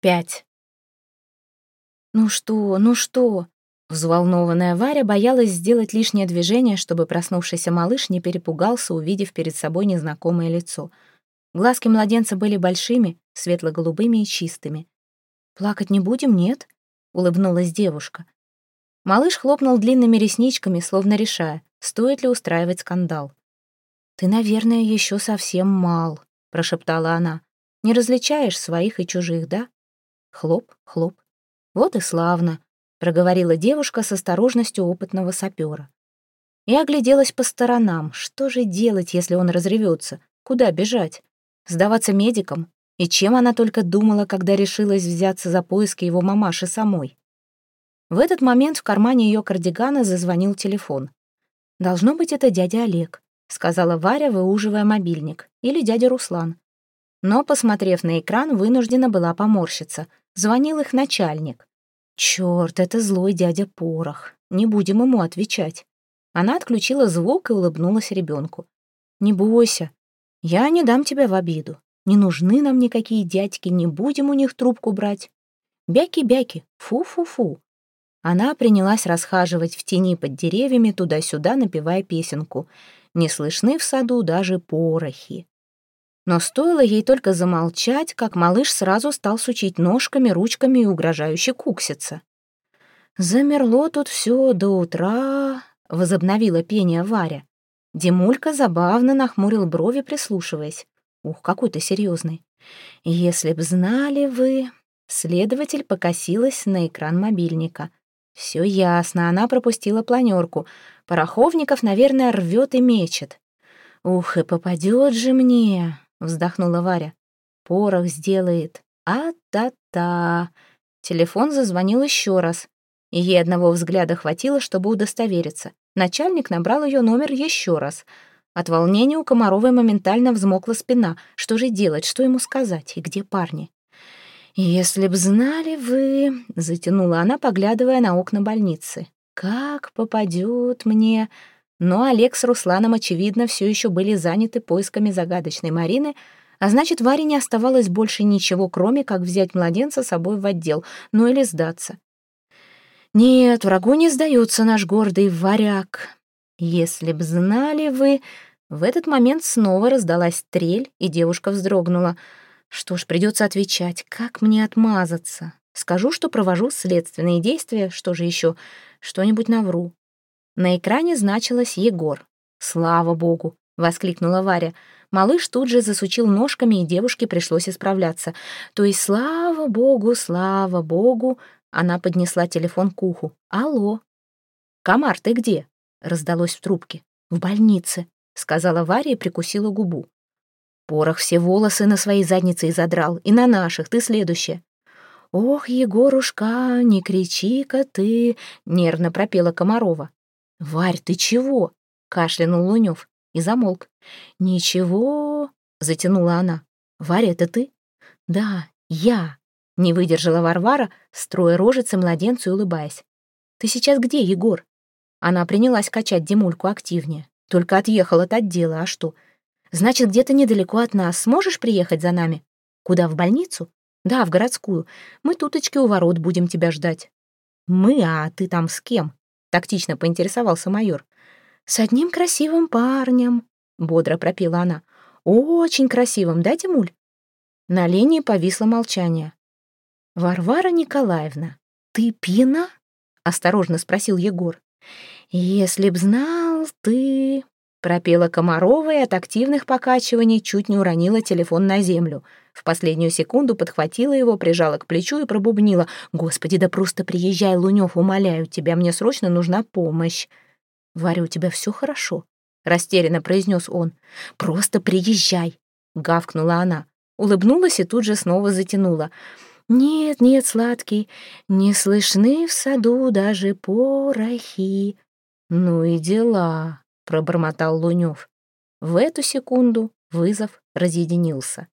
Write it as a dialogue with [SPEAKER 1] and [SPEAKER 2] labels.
[SPEAKER 1] Пять. «Ну что, ну что?» Взволнованная Варя боялась сделать лишнее движение, чтобы проснувшийся малыш не перепугался, увидев перед собой незнакомое лицо. Глазки младенца были большими, светло-голубыми и чистыми. «Плакать не будем, нет?» — улыбнулась девушка. Малыш хлопнул длинными ресничками, словно решая, стоит ли устраивать скандал. «Ты, наверное, еще совсем мал», — прошептала она. «Не различаешь своих и чужих, да?» Хлоп, хлоп. «Вот и славно», — проговорила девушка с осторожностью опытного сапера. И огляделась по сторонам. Что же делать, если он разревется? Куда бежать? Сдаваться медикам? И чем она только думала, когда решилась взяться за поиски его мамаши самой? В этот момент в кармане ее кардигана зазвонил телефон. «Должно быть, это дядя Олег», — сказала Варя, выуживая мобильник. «Или дядя Руслан». Но, посмотрев на экран, вынуждена была поморщиться — Звонил их начальник. Черт, это злой дядя Порох. Не будем ему отвечать. Она отключила звук и улыбнулась ребенку. «Не бойся, я не дам тебя в обиду. Не нужны нам никакие дядьки, не будем у них трубку брать. Бяки-бяки, фу-фу-фу». Она принялась расхаживать в тени под деревьями туда-сюда, напевая песенку. Не слышны в саду даже порохи. Но стоило ей только замолчать, как малыш сразу стал сучить ножками, ручками и угрожающе кукситься. «Замерло тут все до утра», — возобновила пение Варя. Димулька забавно нахмурил брови, прислушиваясь. «Ух, какой ты серьезный. Если б знали вы...» Следователь покосилась на экран мобильника. Все ясно, она пропустила планерку. Пороховников, наверное, рвет и мечет. «Ух, и попадет же мне!» Вздохнула Варя. Порох сделает. А-та-та. Телефон зазвонил еще раз. Ей одного взгляда хватило, чтобы удостовериться. Начальник набрал ее номер еще раз. От волнения у Комаровой моментально взмокла спина. Что же делать, что ему сказать и где парни? «Если б знали вы...» — затянула она, поглядывая на окна больницы. «Как попадет мне...» Но Олег с Русланом, очевидно, все еще были заняты поисками загадочной Марины, а значит, Варе не оставалось больше ничего, кроме как взять младенца с собой в отдел, ну или сдаться. «Нет, врагу не сдается наш гордый варяг. Если б знали вы...» В этот момент снова раздалась трель, и девушка вздрогнула. «Что ж, придется отвечать. Как мне отмазаться? Скажу, что провожу следственные действия, что же еще? Что-нибудь навру. На экране значилось «Егор». «Слава богу!» — воскликнула Варя. Малыш тут же засучил ножками, и девушке пришлось исправляться. То есть «Слава богу, слава богу!» Она поднесла телефон к уху. «Алло!» «Комар, ты где?» — раздалось в трубке. «В больнице», — сказала Варя и прикусила губу. Порох все волосы на своей заднице и задрал, и на наших, ты следующая. «Ох, Егорушка, не кричи-ка ты!» — нервно пропела Комарова. «Варь, ты чего?» — кашлянул Лунёв и замолк. «Ничего», — затянула она. «Варя, это ты?» «Да, я», — не выдержала Варвара, строя рожицы младенцу и улыбаясь. «Ты сейчас где, Егор?» Она принялась качать Димульку активнее. Только отъехал от отдела, а что? «Значит, где-то недалеко от нас. Сможешь приехать за нами?» «Куда, в больницу?» «Да, в городскую. Мы туточки у ворот будем тебя ждать». «Мы, а ты там с кем?» Тактично поинтересовался майор. «С одним красивым парнем», — бодро пропела она. «Очень красивым, да, Тимуль?» На линии повисло молчание. «Варвара Николаевна, ты пьяна?» — осторожно спросил Егор. «Если б знал ты...» Пропела Комарова и от активных покачиваний чуть не уронила телефон на землю. В последнюю секунду подхватила его, прижала к плечу и пробубнила. «Господи, да просто приезжай, Лунёв, умоляю тебя, мне срочно нужна помощь». «Варя, у тебя все хорошо?» — растерянно произнес он. «Просто приезжай!» — гавкнула она. Улыбнулась и тут же снова затянула. «Нет, нет, сладкий, не слышны в саду даже порохи». «Ну и дела», пробормотал Лунёв. В эту секунду вызов разъединился.